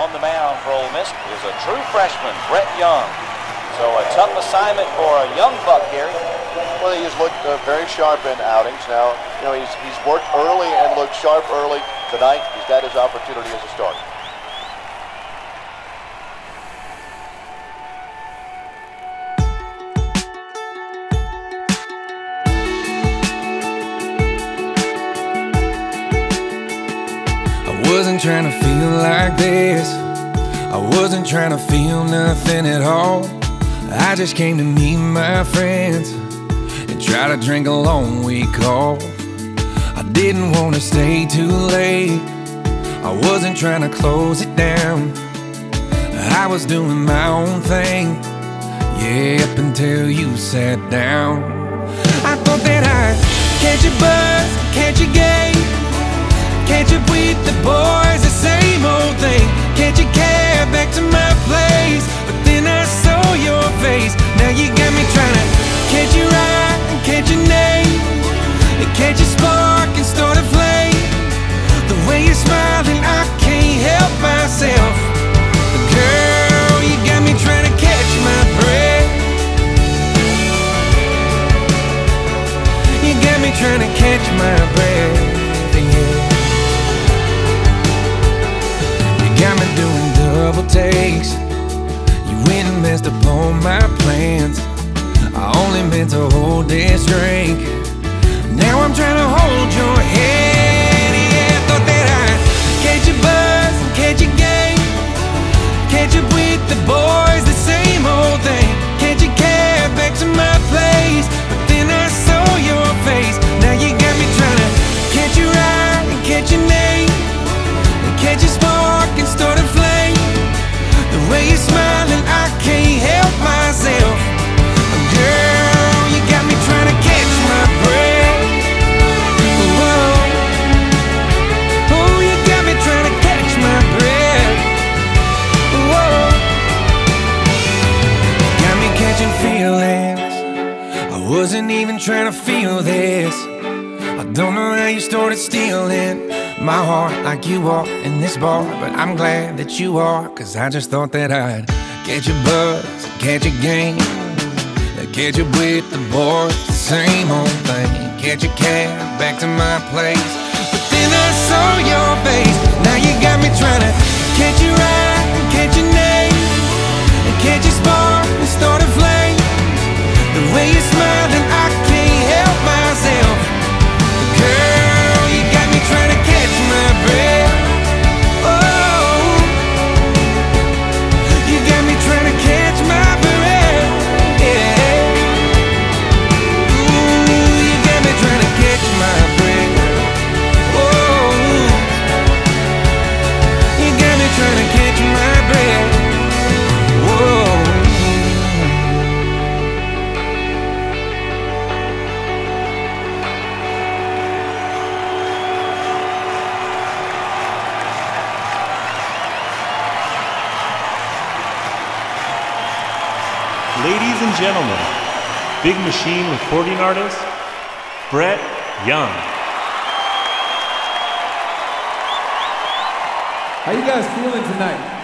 on the mound for Ole Miss is a true freshman, Brett Young. So a tough assignment for a young buck, Gary. Well, he's looked uh, very sharp in outings. Now, you know, he's, he's worked early and looked sharp early. Tonight, he's got his opportunity as a starter. Wasn't trying to feel like this. I wasn't trying to feel nothing at all. I just came to meet my friends and try to drink a long week off. I didn't want to stay too late. I wasn't trying to close it down. I was doing my own thing. Yeah, up until you sat down. I thought that I'd catch a buzz, catch a game. Smiling, I can't help myself. Girl, you got me trying to catch my breath. You got me trying to catch my breath. Yeah. got me doing double takes. You went and messed up all my plans. I only meant to hold this drink. Wasn't even trying to feel this. I don't know how you started stealing my heart like you are in this bar, but I'm glad that you are, cause I just thought that I'd catch a buzz, catch a game, catch up with the boys, the same old thing, catch a cab back to my place. And gentlemen, Big Machine recording artist, Brett Young. How you guys feeling tonight?